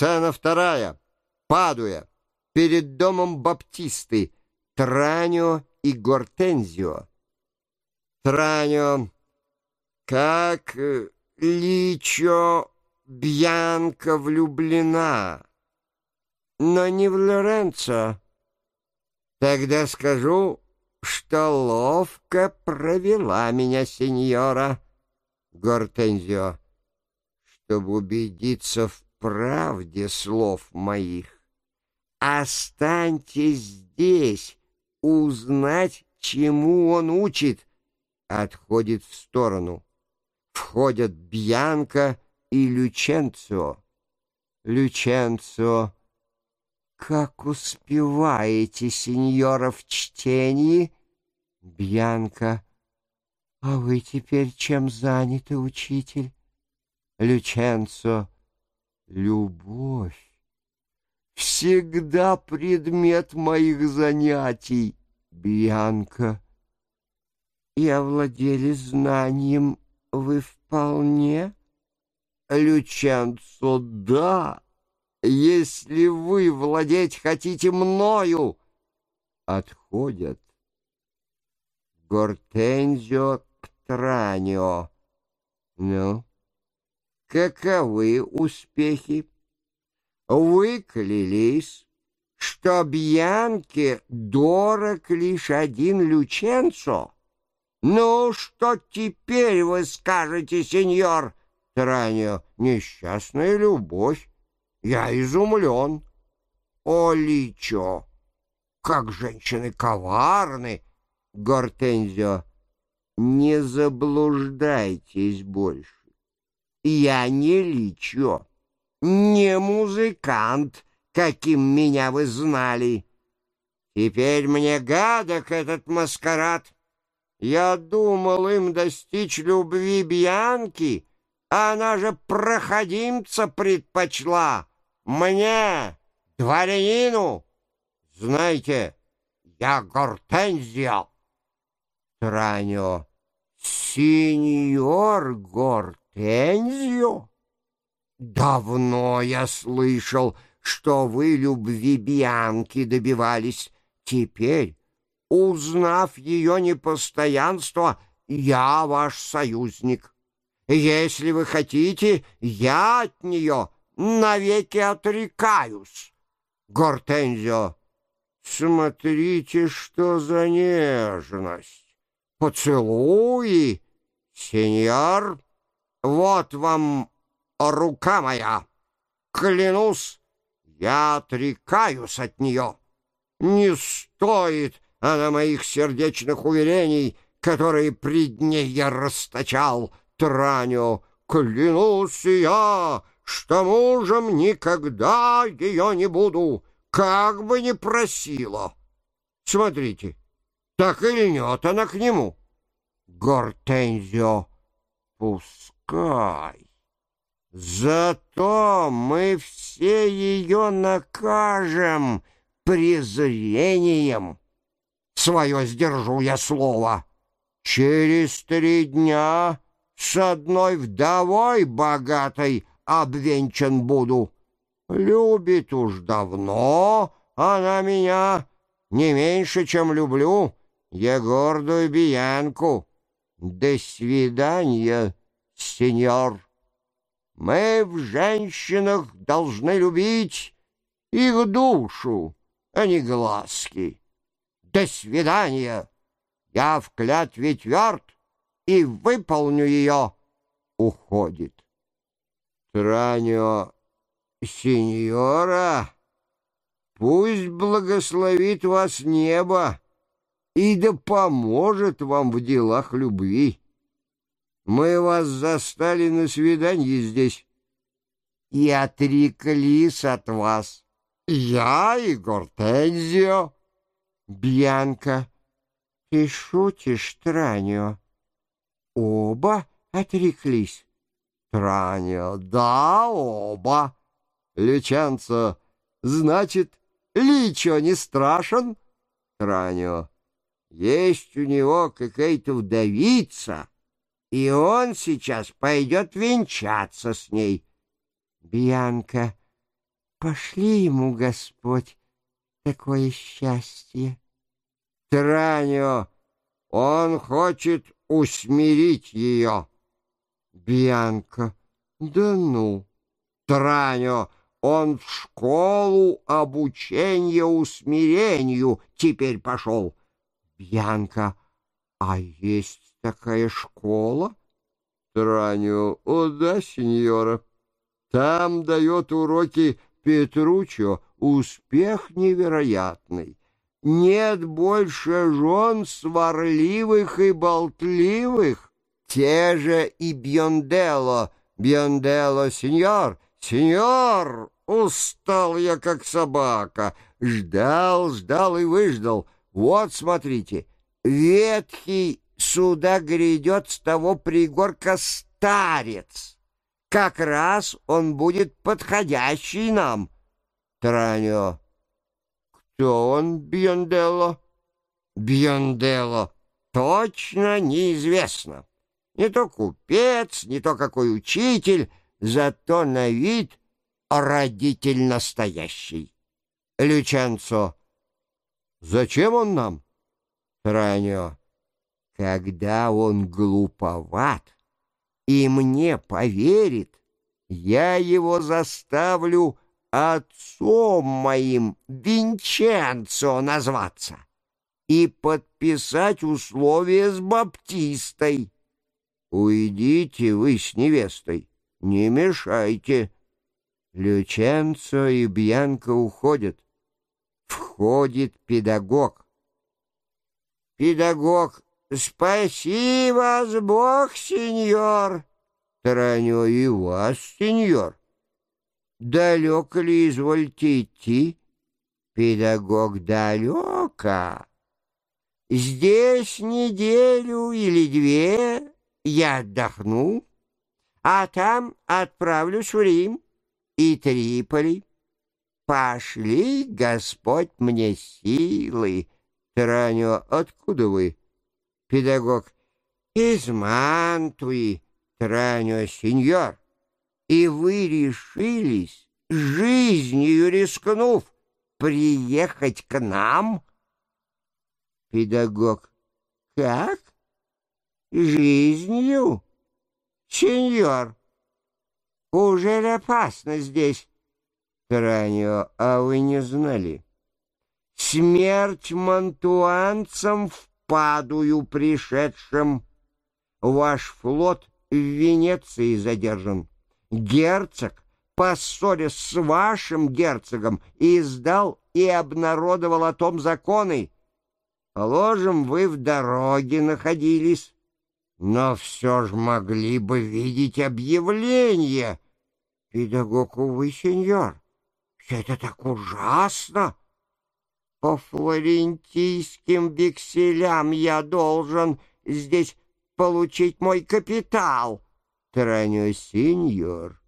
Сцена вторая. Падуя. Перед домом Баптисты. Транио и Гортензио. Транио. Как э, Личо Бьянка влюблена, но не в Лоренцо. Тогда скажу, что ловко провела меня сеньора Гортензио, чтобы убедиться в правде слов моих. Останьтесь здесь, узнать, чему он учит. Отходит в сторону. Входят Бьянка и Люченцо. Люченцо, как успеваете, сеньора, в чтении? Бьянка, а вы теперь чем заняты, учитель? Люченцо, любовь. Всегда предмет моих занятий, Бьянка. И овладели знанием вы вполне? Люченцо, да, если вы владеть хотите мною. Отходят. Гортензио Птранио. Ну, каковы успехи? Вы что Бьянке дорог лишь один Люченцо. Ну, что теперь вы скажете, сеньор? Тараньо, несчастная любовь. Я изумлен. О, Личо, как женщины коварны! Гортензио, не заблуждайтесь больше. Я не Личо, не музыкант, каким меня вы знали. Теперь мне гадок этот маскарад. Я думал им достичь любви Бьянки, она же проходимца предпочла. Мне, дворянину, знаете, я Гортензио. Транио, сеньор Гортензио? Давно я слышал, что вы любви Бианки добивались. Теперь, узнав ее непостоянство, я ваш союзник. Если вы хотите, я от нее навеки отрекаюсь. Гортензио, смотрите, что за нежность. Поцелуи, сеньор, вот вам рука моя. Клянусь, я отрекаюсь от нее. Не стоит она моих сердечных уверений, которые пред ней я расточал. Траню, клянусь я, что мужем никогда ее не буду, как бы ни просила. Смотрите, так и льнет она к нему. Гортензио, пускай. Зато мы все ее накажем презрением. Свое сдержу я слово. Через три дня с одной вдовой богатой обвенчан буду. Любит уж давно она меня не меньше, чем люблю, я гордую биянку. До свидания, сеньор. Мы в женщинах должны любить их душу, а не глазки. До свидания. Я в клятве тверд, и выполню ее, уходит. Транио, сеньора, пусть благословит вас небо и да поможет вам в делах любви. Мы вас застали на свидании здесь и отреклись от вас. Я и Гортензио. Бьянка, ты шутишь, Транио? Оба отреклись. Траня, да, оба. Лючанцо, значит, Личо не страшен? Транио, есть у него какая-то вдовица, и он сейчас пойдет венчаться с ней. Бьянка, пошли ему, Господь, такое счастье. Транио, он хочет усмирить ее. Бьянка, да ну. Транио, он в школу обучения усмирению теперь пошел. Бьянка, а есть такая школа? Транио, о да, сеньора. Там дает уроки Петручо успех невероятный. Нет больше жен сварливых и болтливых. Те же и Бьондело. Бьондело, сеньор, сеньор, устал я, как собака. Ждал, ждал и выждал. Вот, смотрите, ветхий сюда грядет с того пригорка старец. Как раз он будет подходящий нам. Транио. Кто он, Бьонделло? Бьонделло. Точно неизвестно. Не то купец, не то какой учитель, зато на вид родитель настоящий. Лючанцо. Зачем он нам? Транио. Когда он глуповат и мне поверит, я его заставлю отцом моим Винченцо назваться и подписать условия с Баптистой. Уйдите вы с невестой, не мешайте. Люченцо и Бьянка уходят. Входит педагог. Педагог, спаси вас Бог, сеньор. Тараню и вас, сеньор. Далеко ли извольте идти? Педагог далеко. Здесь неделю или две я отдохну, а там отправлюсь в Рим и Триполи. Пошли, Господь, мне силы. Тараню, откуда вы? Педагог. Из Мантуи, Тараню, сеньор и вы решились, жизнью рискнув, приехать к нам? Педагог. Как? Жизнью? Сеньор, уже опасно здесь. Тараньо, а вы не знали? Смерть мантуанцам в падую пришедшим. Ваш флот в Венеции задержан герцог, поссорясь с вашим герцогом, издал и обнародовал о том законы. Положим, вы в дороге находились, но все же могли бы видеть объявление. Педагог, увы, сеньор, все это так ужасно. По флорентийским векселям я должен здесь получить мой капитал. Тараньо, сеньор,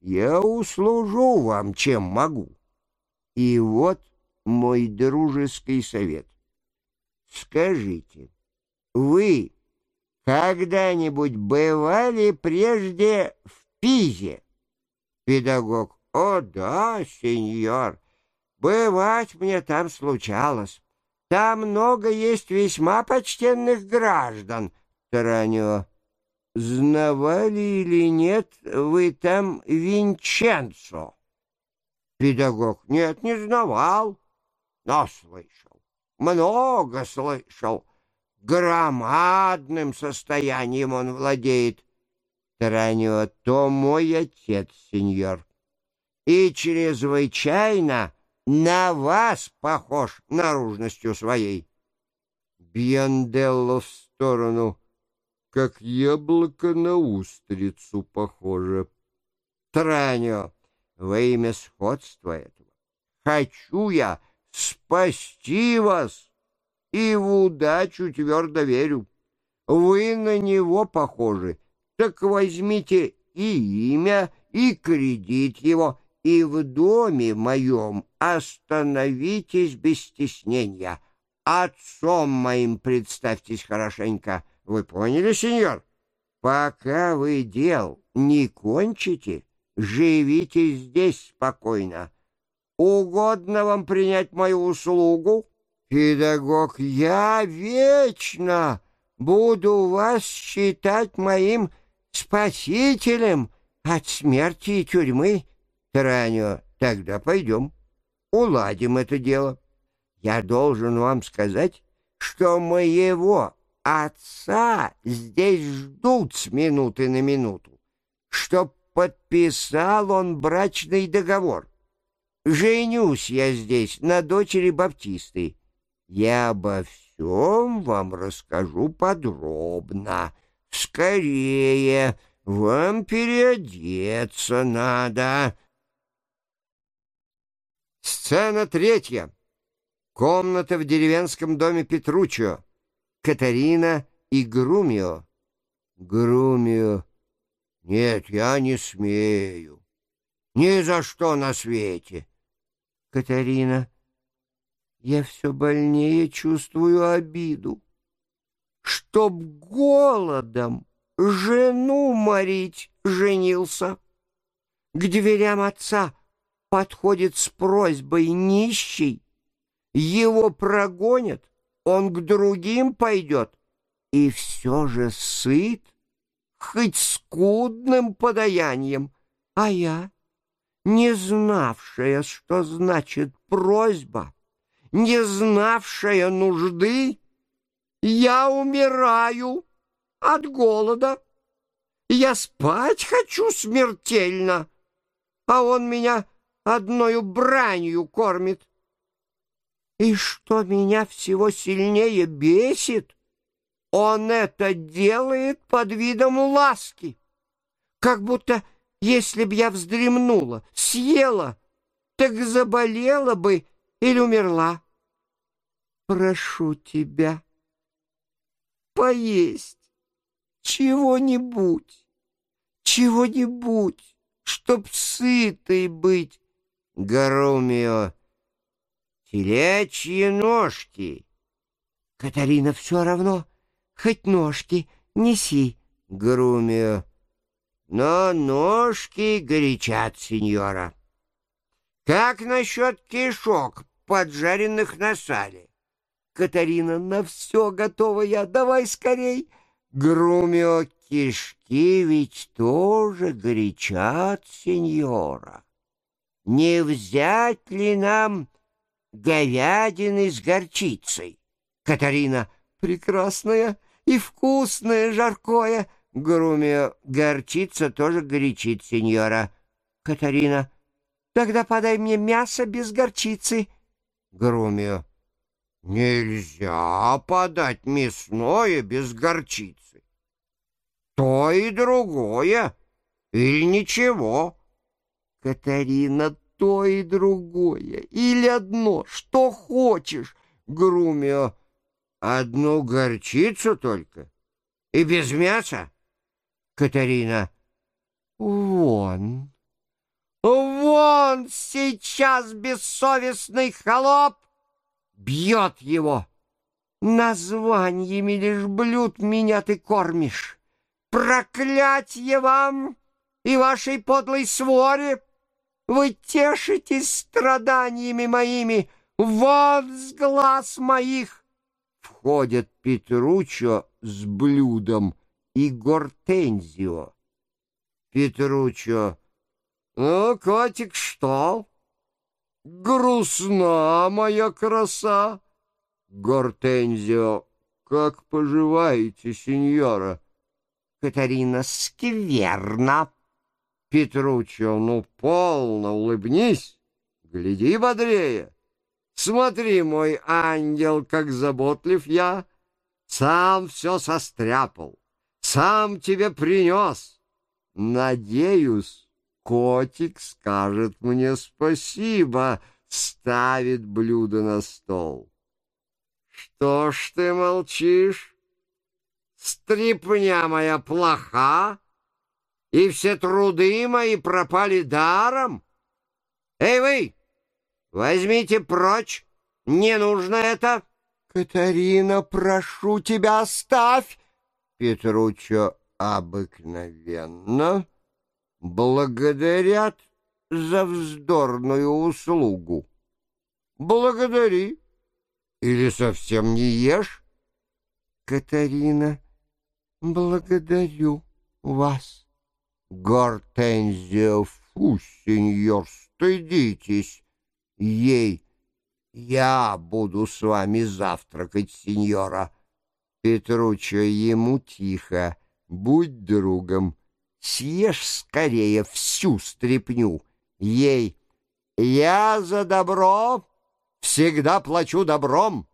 я услужу вам, чем могу. И вот мой дружеский совет. Скажите, вы когда-нибудь бывали прежде в Пизе? Педагог. О, да, сеньор, бывать мне там случалось. Там много есть весьма почтенных граждан. Тараньо. Знавали или нет вы там Винченцо? Педагог. Нет, не знавал, но слышал. Много слышал. Громадным состоянием он владеет. Тараньо, то мой отец, сеньор. И чрезвычайно на вас похож наружностью своей. Бьянделло в сторону как яблоко на устрицу похоже. Траньо, во имя сходства этого, хочу я спасти вас и в удачу твердо верю. Вы на него похожи, так возьмите и имя, и кредит его, и в доме моем остановитесь без стеснения. Отцом моим представьтесь хорошенько — вы поняли, сеньор? Пока вы дел не кончите, живите здесь спокойно. Угодно вам принять мою услугу? Педагог, я вечно буду вас считать моим спасителем от смерти и тюрьмы. Тараньо, тогда пойдем, уладим это дело. Я должен вам сказать, что моего отца здесь ждут с минуты на минуту, чтоб подписал он брачный договор. Женюсь я здесь на дочери Баптисты. Я обо всем вам расскажу подробно. Скорее, вам переодеться надо. Сцена третья. Комната в деревенском доме Петруччо. Катарина и Грумио. Грумио. Нет, я не смею. Ни за что на свете. Катарина. Я все больнее чувствую обиду. Чтоб голодом жену морить женился. К дверям отца подходит с просьбой нищий. Его прогонят, он к другим пойдет. И все же сыт, хоть скудным подаянием. А я, не знавшая, что значит просьба, не знавшая нужды, я умираю от голода. Я спать хочу смертельно, а он меня одною бранью кормит. И что меня всего сильнее бесит, он это делает под видом ласки, как будто если б я вздремнула, съела, так заболела бы или умерла. Прошу тебя поесть чего-нибудь, чего-нибудь, чтоб сытой быть. Гарумио, телячьи ножки. Катарина, все равно, хоть ножки неси. Гарумио, но ножки горячат, сеньора. Как насчет кишок, поджаренных на сале? Катарина, на все готова я, давай скорей. Грумио, кишки ведь тоже горячат, сеньора. Не взять ли нам говядины с горчицей? Катарина, прекрасная и вкусное жаркое. Грумио, горчица тоже горячит, сеньора. Катарина, тогда подай мне мясо без горчицы. Грумио, Нельзя подать мясное без горчицы. То и другое, или ничего. Катарина, то и другое, или одно, что хочешь. Грумио, одну горчицу только и без мяса. Катарина, вон, вон сейчас бессовестный холоп бьет его. Названиями лишь блюд меня ты кормишь. Проклятье вам и вашей подлой своре! Вы тешитесь страданиями моими, вот глаз моих! Входят Петручо с блюдом и Гортензио. Петручо, ну, котик, что? Грустна моя краса. Гортензио, как поживаете, сеньора? Катарина, скверно. Петруччо, ну, полно, улыбнись, гляди бодрее. Смотри, мой ангел, как заботлив я, сам все состряпал, сам тебе принес. Надеюсь, Котик скажет мне спасибо, ставит блюдо на стол. Что ж ты молчишь? Стрипня моя плоха, и все труды мои пропали даром. Эй вы, возьмите прочь, не нужно это. Катарина, прошу тебя, оставь. Петруччо обыкновенно благодарят за вздорную услугу. Благодари. Или совсем не ешь? Катарина, благодарю вас. Гортензия, фу, сеньор, стыдитесь. Ей, я буду с вами завтракать, сеньора. Петручо ему тихо, будь другом. Съешь скорее всю стряпню. Ей, я за добро всегда плачу добром.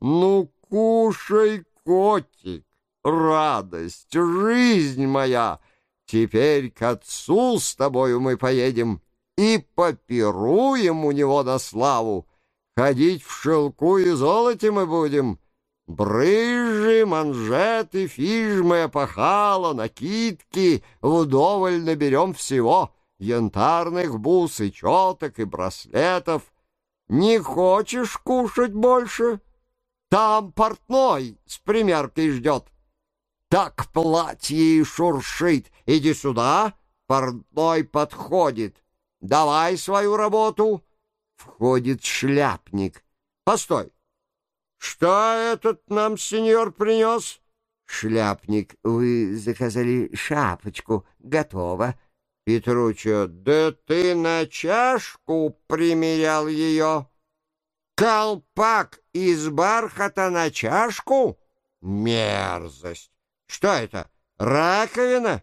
Ну, кушай, котик, радость, жизнь моя. Теперь к отцу с тобою мы поедем и попируем у него на славу. Ходить в шелку и золоте мы будем. Брыжи, манжеты, фижмы, опахала, накидки вдоволь наберем всего. Янтарных бус и четок и браслетов. Не хочешь кушать больше? Там портной с примеркой ждет. Так платье и шуршит. Иди сюда, портной подходит. Давай свою работу. Входит шляпник. Постой. Что этот нам сеньор принес? Шляпник, вы заказали шапочку. Готово. Петручо, да ты на чашку примерял ее. Колпак из бархата на чашку? Мерзость! Что это, раковина?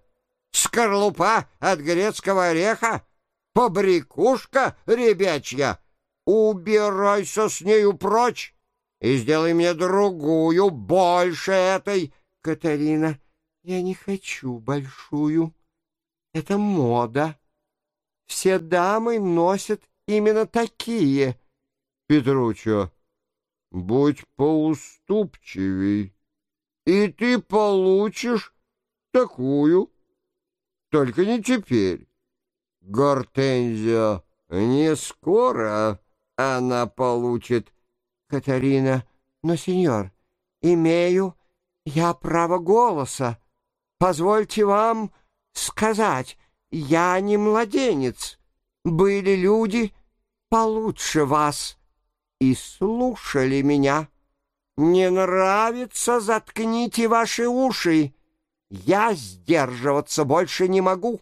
Скорлупа от грецкого ореха? Побрякушка ребячья? Убирайся с нею прочь и сделай мне другую, больше этой. Катарина, я не хочу большую. Это мода. Все дамы носят именно такие. Петручо, будь поуступчивей, и ты получишь такую. Только не теперь. Гортензия, не скоро она получит. Катарина, но, сеньор, имею я право голоса. Позвольте вам сказать, я не младенец. Были люди получше вас и слушали меня. Не нравится, заткните ваши уши. Я сдерживаться больше не могу.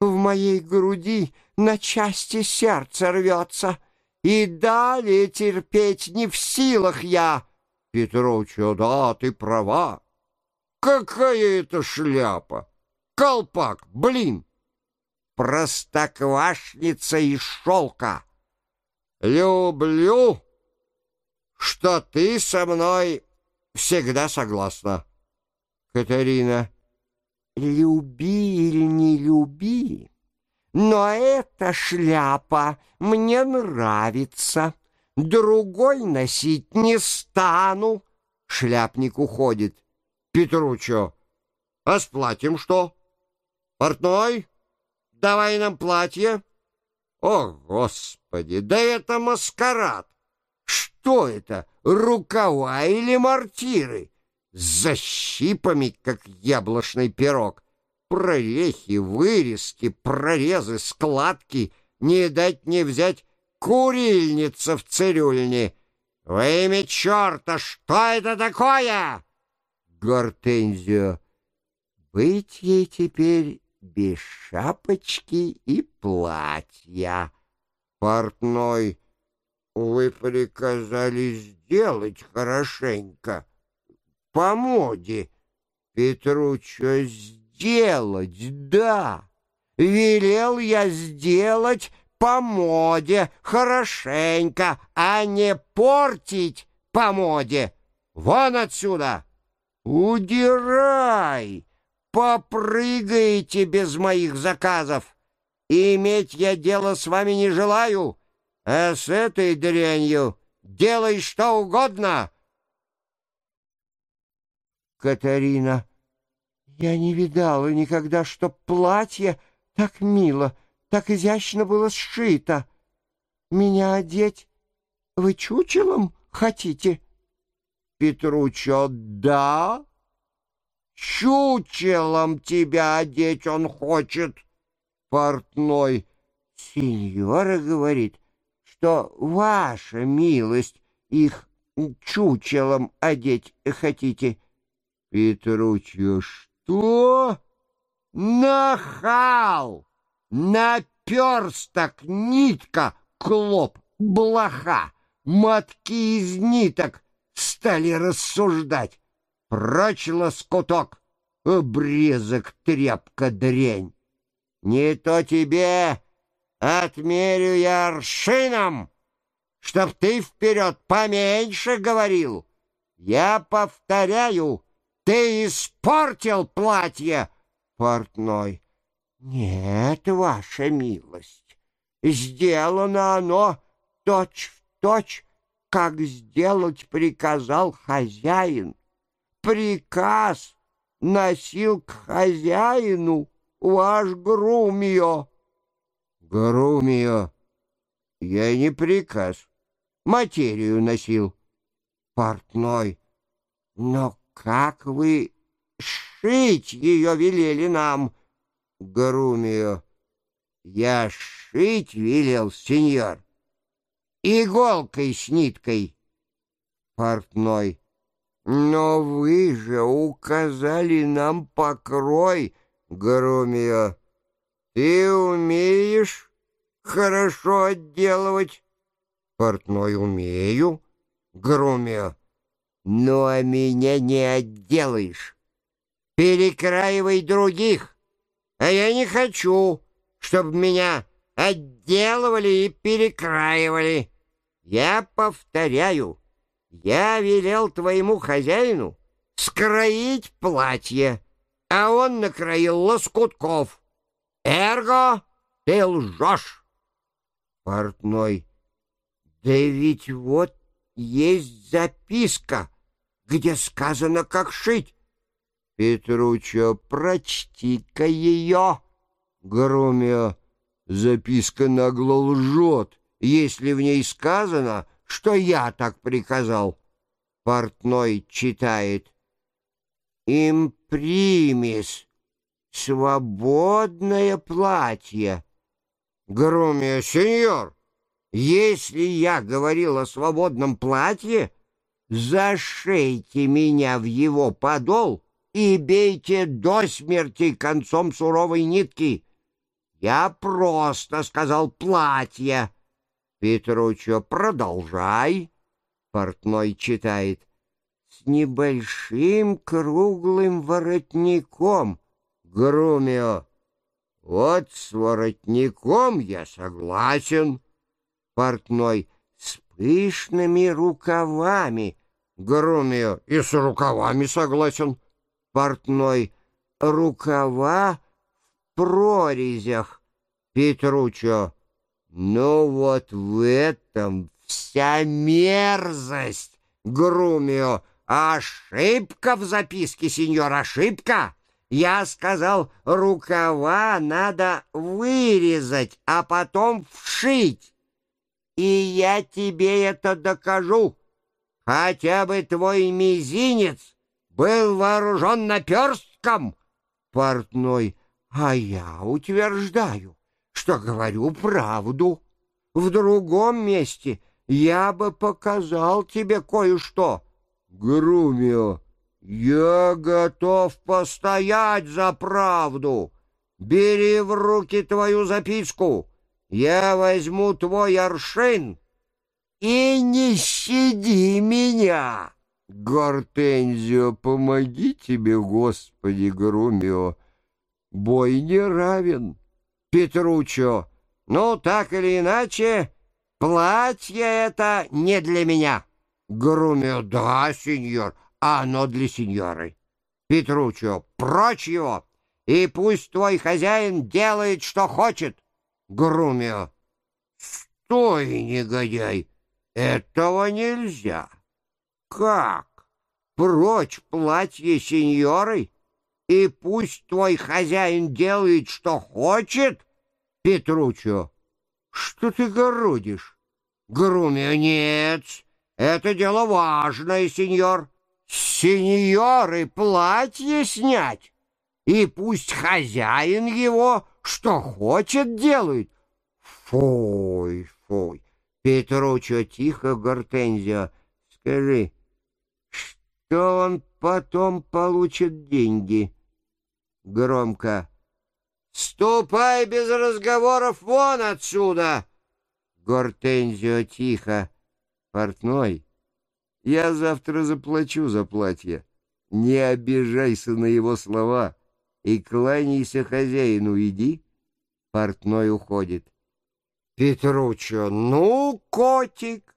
В моей груди на части сердце рвется, и далее терпеть не в силах я. Петровича, да, ты права. Какая это шляпа! Колпак, блин! Простоквашница из шелка. Люблю, что ты со мной всегда согласна. Катарина, люби или не люби, но эта шляпа мне нравится. Другой носить не стану. Шляпник уходит. Петручо, а с платьем что? Портной, давай нам платье. О, Господи, да это маскарад! Что это, рукава или мортиры? С защипами, как яблочный пирог. Прорехи, вырезки, прорезы, складки. Не дать не взять курильница в цирюльне. Во имя черта, что это такое? Гортензио. Быть ей теперь без шапочки и платья. Портной, вы приказали сделать хорошенько. По моде. Петручо, сделать, да. Велел я сделать по моде, хорошенько, а не портить по моде. Вон отсюда! Удирай! Попрыгаете без моих заказов. Иметь я дело с вами не желаю, а с этой дрянью делай что угодно. Катарина, я не видала никогда, чтоб платье так мило, так изящно было сшито. Меня одеть вы чучелом хотите? Петручо, да? Чучелом тебя одеть он хочет. Портной. Сеньора говорит, что ваша милость их чучелом одеть хотите. Петручьо, что? Нахал! Наперсток, нитка, клоп, блоха, мотки из ниток стали рассуждать. Прочь лоскуток, обрезок, тряпка, дрянь. Не то тебе отмерю я аршином, чтоб ты вперед поменьше говорил. Я повторяю, ты испортил платье, портной. Нет, ваша милость, сделано оно точь в точь, как сделать приказал хозяин. Приказ носил к хозяину ваш Грумио. Грумио, я не приказ, материю носил. Портной, но как вы шить ее велели нам? Грумио, я шить велел, сеньор, иголкой с ниткой. Портной, но вы же указали нам покрой, Грумио. Ты умеешь хорошо отделывать? Портной умею, Грумио. Ну, а меня не отделаешь. Перекраивай других, а я не хочу, чтобы меня отделывали и перекраивали. Я повторяю, я велел твоему хозяину скроить платье, а он накроил лоскутков. Эрго, ты лжешь. Портной, да ведь вот есть записка, где сказано, как шить. Петручо, прочти-ка ее. Грумио, записка нагло лжет, если в ней сказано, что я так приказал. Портной читает. Импримис. Свободное платье. Грумио, сеньор, если я говорил о свободном платье, зашейте меня в его подол и бейте до смерти концом суровой нитки. Я просто сказал платье. Петручо, продолжай. Портной читает. С небольшим круглым воротником. Грумио. Вот с воротником я согласен. Портной. Пышными рукавами. Грумио. И с рукавами согласен. Портной. Рукава в прорезях. Петручо. Ну вот в этом вся мерзость, Грумио. Ошибка в записке, сеньор, ошибка. Я сказал, рукава надо вырезать, а потом вшить. И я тебе это докажу. Хотя бы твой мизинец был вооружен наперстком. Портной, а я утверждаю, что говорю правду. В другом месте я бы показал тебе кое-что. Грумио, я готов постоять за правду. Бери в руки твою записку. Я возьму твой аршин и не щади меня. Гортензио, помоги тебе, Господи, Грумио. Бой не равен. Петручо, ну, так или иначе, платье это не для меня. Грумио, да, сеньор, а оно для сеньоры. Петручо, прочь его, и пусть твой хозяин делает, что хочет. Грумио, стой, негодяй, этого нельзя. Как? Прочь платье сеньоры? и пусть твой хозяин делает, что хочет? Петручо, что ты городишь? Грумио, нет, это дело важное, сеньор. Сеньоры платье снять, и пусть хозяин его что хочет, делает. Фой, фой. Петручо, тихо, Гортензио, скажи, что он потом получит деньги? Громко. «Ступай без разговоров вон отсюда!» Гортензио тихо. «Портной, я завтра заплачу за платье. Не обижайся на его слова и кланяйся хозяину, иди». Портной уходит. Петручо, ну, котик,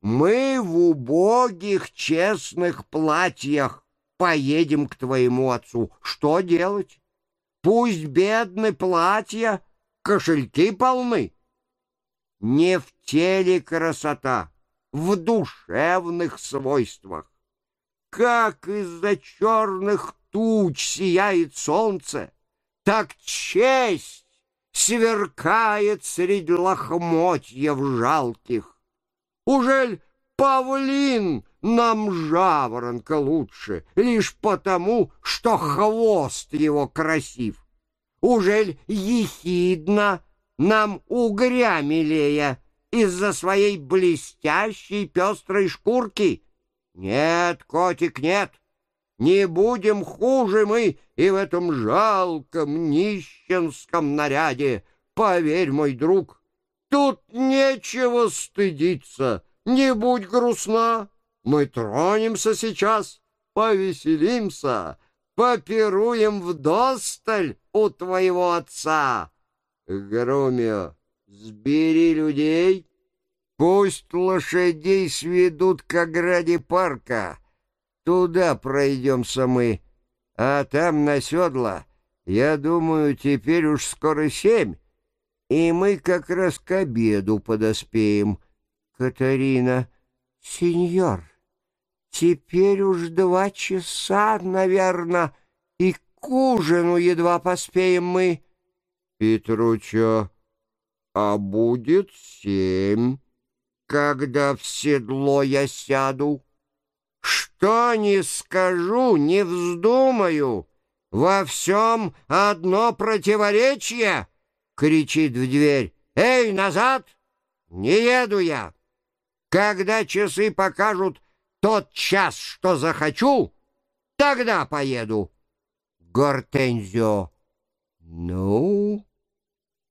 мы в убогих честных платьях поедем к твоему отцу. Что делать? Пусть бедны платья, кошельки полны. Не в теле красота, в душевных свойствах. Как из-за черных туч сияет солнце, так честь сверкает среди лохмотьев жалких. Ужель павлин нам жаворонка лучше, лишь потому, что хвост его красив? Ужель ехидно нам угря милее из-за своей блестящей пестрой шкурки? Нет, котик, нет. Не будем хуже мы и в этом жалком нищенском наряде. Поверь, мой друг, тут нечего стыдиться. Не будь грустна, мы тронемся сейчас, повеселимся, попируем вдосталь у твоего отца. Громио, сбери людей, пусть лошадей сведут к ограде парка, Туда пройдемся мы, а там на седла, я думаю, теперь уж скоро семь, и мы как раз к обеду подоспеем. Катарина, сеньор, теперь уж два часа, наверное, и к ужину едва поспеем мы. Петручо, а будет семь, когда в седло я сяду. Что не скажу, не вздумаю. Во всем одно противоречие, кричит в дверь. Эй, назад! Не еду я. Когда часы покажут тот час, что захочу, тогда поеду. Гортензио. Ну,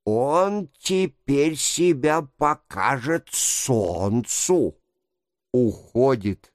он теперь себя покажет солнцу. Уходит.